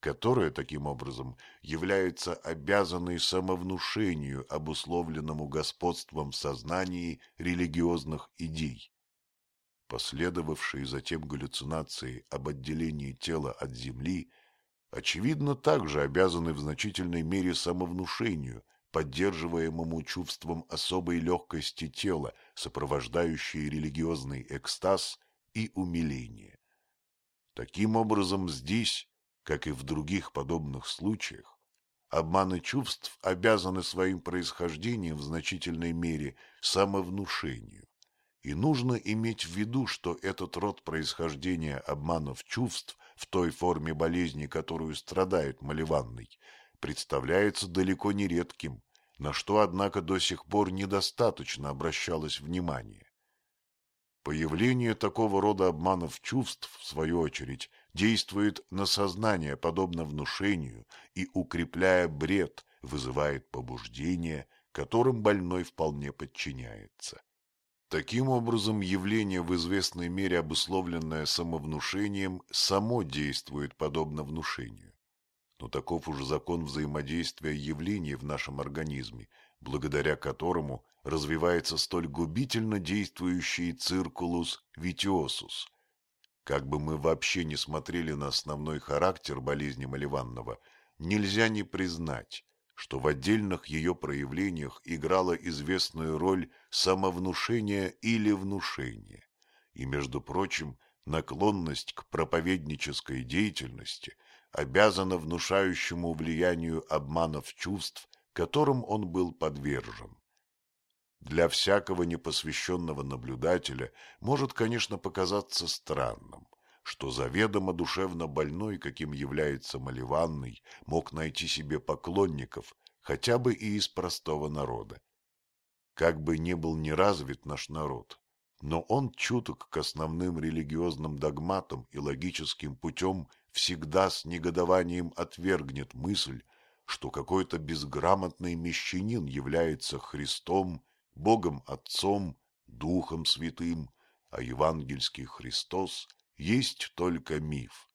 которая, таким образом, является обязанной самовнушению, обусловленному господством в сознании религиозных идей. Последовавшие затем галлюцинации об отделении тела от земли, очевидно, также обязаны в значительной мере самовнушению, поддерживаемому чувством особой легкости тела, сопровождающей религиозный экстаз и умиление. Таким образом, здесь, как и в других подобных случаях, обманы чувств обязаны своим происхождением в значительной мере самовнушению. И нужно иметь в виду, что этот род происхождения обманов чувств в той форме болезни, которую страдает Маливанный, представляется далеко не редким, на что, однако, до сих пор недостаточно обращалось внимание. Появление такого рода обманов чувств, в свою очередь, действует на сознание, подобно внушению, и, укрепляя бред, вызывает побуждение, которым больной вполне подчиняется. Таким образом, явление в известной мере, обусловленное самовнушением, само действует подобно внушению. Но таков уж закон взаимодействия явлений в нашем организме, благодаря которому развивается столь губительно действующий циркулус витиосус. Как бы мы вообще не смотрели на основной характер болезни Маливанного, нельзя не признать, что в отдельных ее проявлениях играла известную роль самовнушение или внушение. И, между прочим, наклонность к проповеднической деятельности обязана внушающему влиянию обманов чувств, которым он был подвержен. Для всякого непосвященного наблюдателя может, конечно, показаться странным, что заведомо душевно больной, каким является Маливанный, мог найти себе поклонников, хотя бы и из простого народа. Как бы ни был неразвит наш народ, но он чуток к основным религиозным догматам и логическим путем всегда с негодованием отвергнет мысль, что какой-то безграмотный мещанин является Христом, Богом Отцом, Духом Святым, а евангельский Христос есть только миф.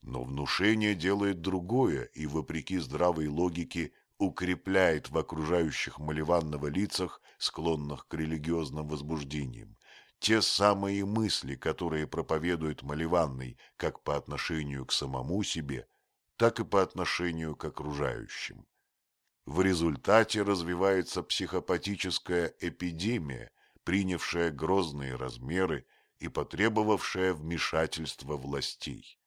Но внушение делает другое и, вопреки здравой логике, укрепляет в окружающих Маливанного лицах, склонных к религиозным возбуждениям, те самые мысли, которые проповедует Маливанный как по отношению к самому себе, так и по отношению к окружающим. В результате развивается психопатическая эпидемия, принявшая грозные размеры и потребовавшая вмешательства властей.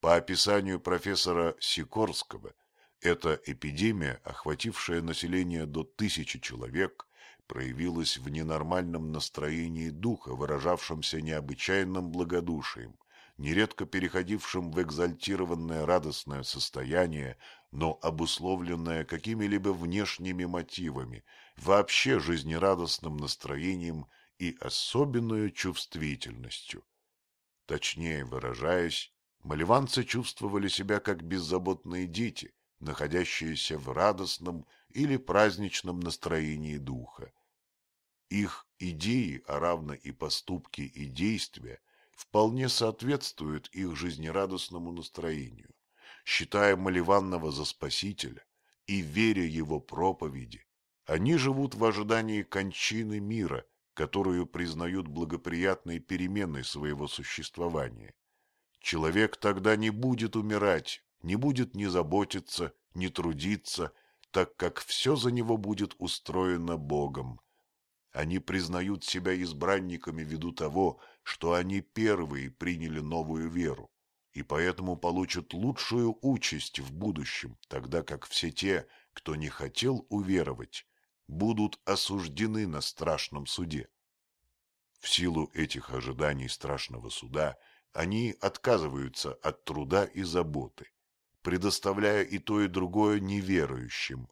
По описанию профессора Сикорского, эта эпидемия, охватившая население до тысячи человек, проявилась в ненормальном настроении духа, выражавшемся необычайным благодушием, нередко переходившим в экзальтированное радостное состояние, но обусловленное какими-либо внешними мотивами, вообще жизнерадостным настроением и особенную чувствительностью. Точнее выражаясь, маливанцы чувствовали себя как беззаботные дети, находящиеся в радостном или праздничном настроении духа. Их идеи, а равно и поступки и действия, вполне соответствуют их жизнерадостному настроению. Считая Маливанного за спасителя и веря его проповеди, они живут в ожидании кончины мира, которую признают благоприятной переменной своего существования. Человек тогда не будет умирать, не будет ни заботиться, ни трудиться, так как все за него будет устроено Богом. Они признают себя избранниками ввиду того, что они первые приняли новую веру, и поэтому получат лучшую участь в будущем, тогда как все те, кто не хотел уверовать, будут осуждены на страшном суде. В силу этих ожиданий страшного суда они отказываются от труда и заботы, предоставляя и то, и другое неверующим.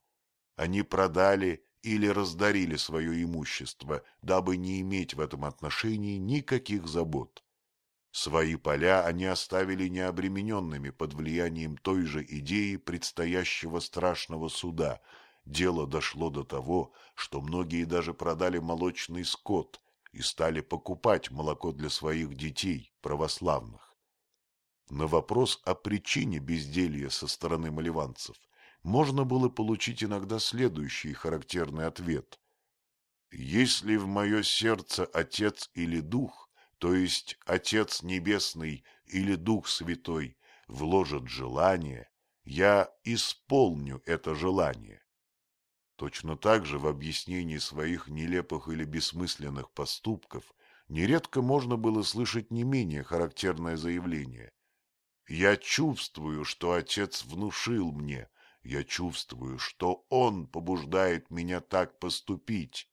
Они продали или раздарили свое имущество, дабы не иметь в этом отношении никаких забот. Свои поля они оставили необремененными под влиянием той же идеи предстоящего страшного суда. Дело дошло до того, что многие даже продали молочный скот и стали покупать молоко для своих детей, православных. На вопрос о причине безделья со стороны маливанцев можно было получить иногда следующий характерный ответ. «Если в мое сердце Отец или Дух, то есть Отец Небесный или Дух Святой, вложат желание, я исполню это желание». Точно так же в объяснении своих нелепых или бессмысленных поступков нередко можно было слышать не менее характерное заявление. «Я чувствую, что Отец внушил мне, я чувствую, что Он побуждает меня так поступить».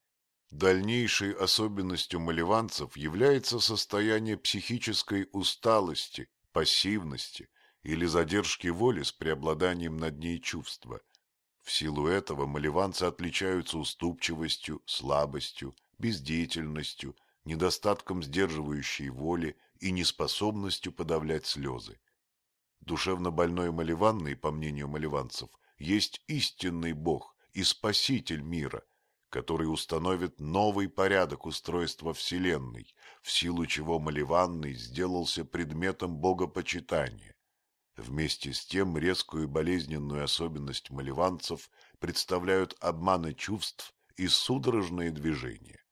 Дальнейшей особенностью маливанцев является состояние психической усталости, пассивности или задержки воли с преобладанием над ней чувства. В силу этого маливанцы отличаются уступчивостью, слабостью, бездеятельностью, недостатком сдерживающей воли и неспособностью подавлять слезы. Душевно больной маливанный, по мнению маливанцев, есть истинный Бог и Спаситель мира, который установит новый порядок устройства Вселенной, в силу чего маливанный сделался предметом богопочитания. Вместе с тем резкую и болезненную особенность маливанцев представляют обманы чувств и судорожные движения.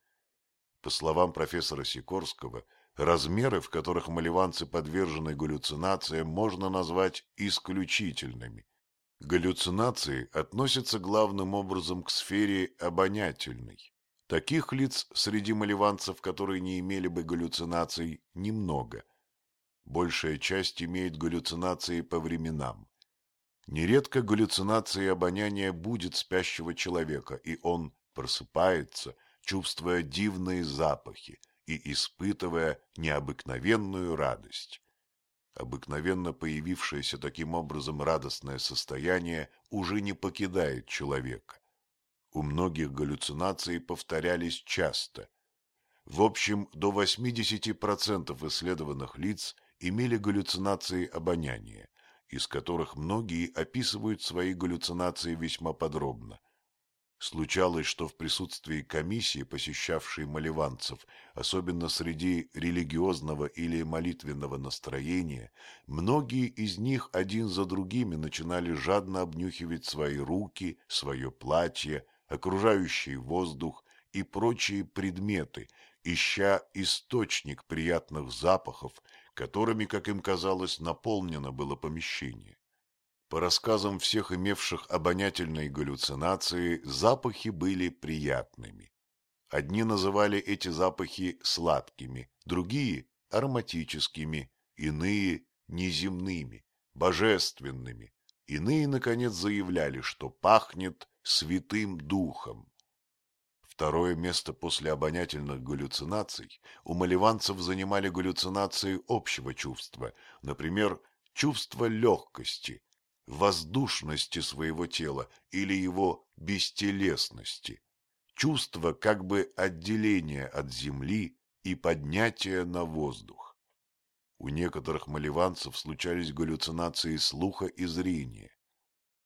По словам профессора Сикорского, размеры, в которых маливанцы подвержены галлюцинациям, можно назвать исключительными. Галлюцинации относятся главным образом к сфере обонятельной. Таких лиц среди маливанцев, которые не имели бы галлюцинаций, немного. Большая часть имеет галлюцинации по временам. Нередко галлюцинации обоняния будет спящего человека, и он просыпается – чувствуя дивные запахи и испытывая необыкновенную радость. Обыкновенно появившееся таким образом радостное состояние уже не покидает человека. У многих галлюцинации повторялись часто. В общем, до 80% исследованных лиц имели галлюцинации обоняния, из которых многие описывают свои галлюцинации весьма подробно. Случалось, что в присутствии комиссии, посещавшей маливанцев, особенно среди религиозного или молитвенного настроения, многие из них один за другими начинали жадно обнюхивать свои руки, свое платье, окружающий воздух и прочие предметы, ища источник приятных запахов, которыми, как им казалось, наполнено было помещение. По рассказам всех имевших обонятельные галлюцинации, запахи были приятными. Одни называли эти запахи сладкими, другие – ароматическими, иные – неземными, божественными. Иные, наконец, заявляли, что пахнет святым духом. Второе место после обонятельных галлюцинаций у маливанцев занимали галлюцинации общего чувства, например, чувство легкости, воздушности своего тела или его бестелесности, чувство как бы отделения от земли и поднятия на воздух. У некоторых маливанцев случались галлюцинации слуха и зрения,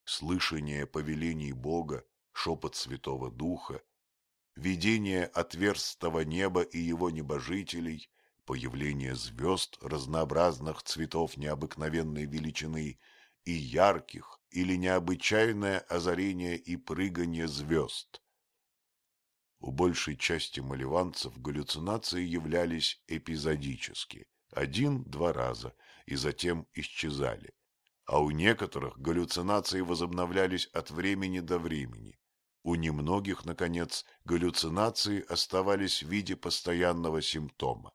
слышание повелений Бога, шепот Святого Духа, видение отверстого неба и его небожителей, появление звезд разнообразных цветов необыкновенной величины – и ярких, или необычайное озарение и прыгание звезд. У большей части маливанцев галлюцинации являлись эпизодически, один-два раза, и затем исчезали. А у некоторых галлюцинации возобновлялись от времени до времени. У немногих, наконец, галлюцинации оставались в виде постоянного симптома.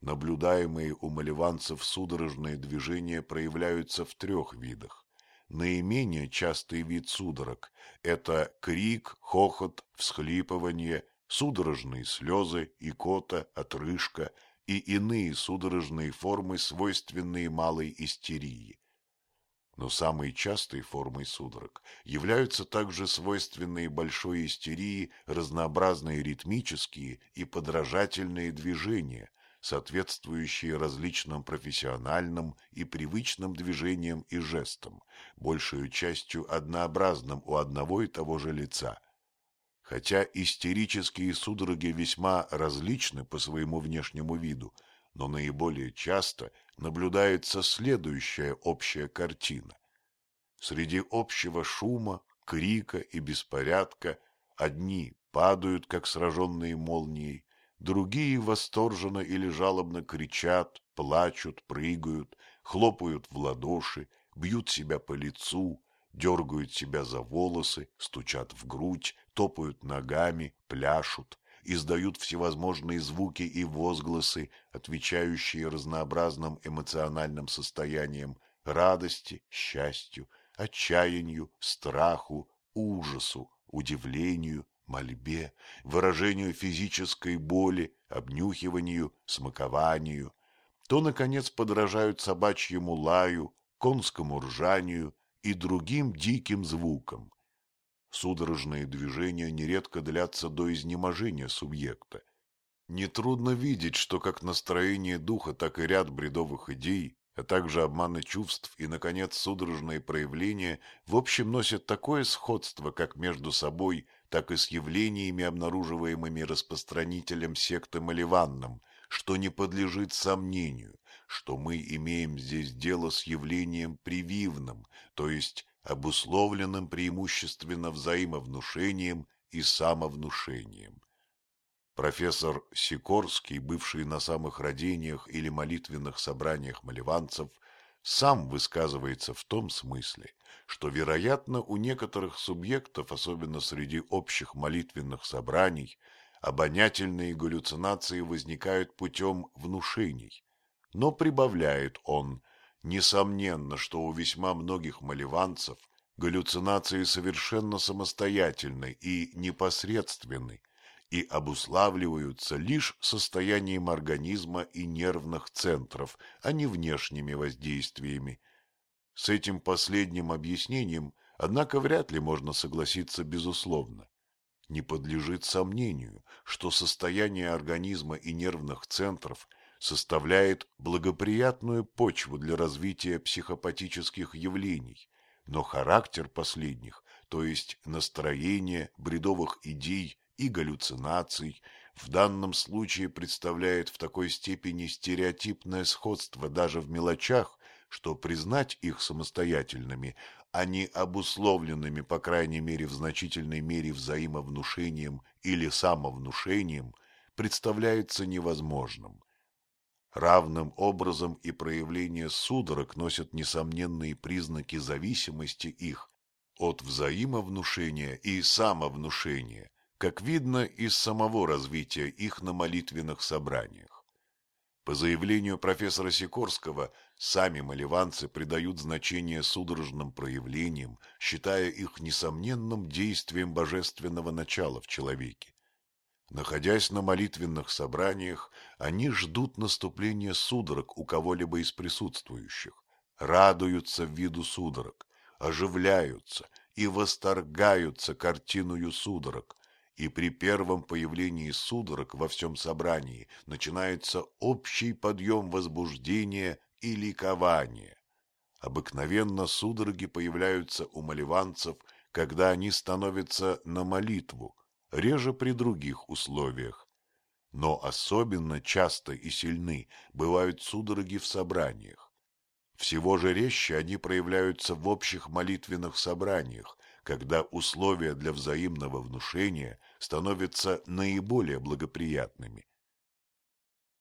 Наблюдаемые у маливанцев судорожные движения проявляются в трех видах. Наименее частый вид судорог – это крик, хохот, всхлипывание, судорожные слезы, икота, отрыжка и иные судорожные формы, свойственные малой истерии. Но самой частой формой судорог являются также свойственные большой истерии разнообразные ритмические и подражательные движения, соответствующие различным профессиональным и привычным движениям и жестам, большую частью однообразным у одного и того же лица. Хотя истерические судороги весьма различны по своему внешнему виду, но наиболее часто наблюдается следующая общая картина. Среди общего шума, крика и беспорядка одни падают, как сраженные молнией, другие восторженно или жалобно кричат, плачут, прыгают, хлопают в ладоши, бьют себя по лицу, дергают себя за волосы, стучат в грудь, топают ногами, пляшут, издают всевозможные звуки и возгласы, отвечающие разнообразным эмоциональным состояниям радости, счастью, отчаянию, страху, ужасу, удивлению, мольбе, выражению физической боли, обнюхиванию, смакованию, то, наконец, подражают собачьему лаю, конскому ржанию и другим диким звукам. Судорожные движения нередко длятся до изнеможения субъекта. Нетрудно видеть, что как настроение духа, так и ряд бредовых идей а также обманы чувств и, наконец, судорожные проявления в общем носят такое сходство как между собой, так и с явлениями, обнаруживаемыми распространителем секты Маливанном, что не подлежит сомнению, что мы имеем здесь дело с явлением прививным, то есть обусловленным преимущественно взаимовнушением и самовнушением. Профессор Сикорский, бывший на самых родениях или молитвенных собраниях маливанцев, сам высказывается в том смысле, что, вероятно, у некоторых субъектов, особенно среди общих молитвенных собраний, обонятельные галлюцинации возникают путем внушений. Но прибавляет он, несомненно, что у весьма многих маливанцев галлюцинации совершенно самостоятельны и непосредственны, и обуславливаются лишь состоянием организма и нервных центров, а не внешними воздействиями. С этим последним объяснением, однако, вряд ли можно согласиться безусловно. Не подлежит сомнению, что состояние организма и нервных центров составляет благоприятную почву для развития психопатических явлений, но характер последних, то есть настроение, бредовых идей и галлюцинаций в данном случае представляет в такой степени стереотипное сходство даже в мелочах, что признать их самостоятельными, а не обусловленными, по крайней мере, в значительной мере взаимовнушением или самовнушением, представляется невозможным. Равным образом и проявление судорог носят несомненные признаки зависимости их от взаимовнушения и самовнушения, как видно из самого развития их на молитвенных собраниях. По заявлению профессора Сикорского, сами маливанцы придают значение судорожным проявлениям, считая их несомненным действием божественного начала в человеке. Находясь на молитвенных собраниях, они ждут наступления судорог у кого-либо из присутствующих, радуются виду судорог, оживляются и восторгаются картиною судорог, и при первом появлении судорог во всем собрании начинается общий подъем возбуждения и ликования. Обыкновенно судороги появляются у маливанцев, когда они становятся на молитву, реже при других условиях. Но особенно часто и сильны бывают судороги в собраниях. Всего же резче они проявляются в общих молитвенных собраниях, когда условия для взаимного внушения становятся наиболее благоприятными.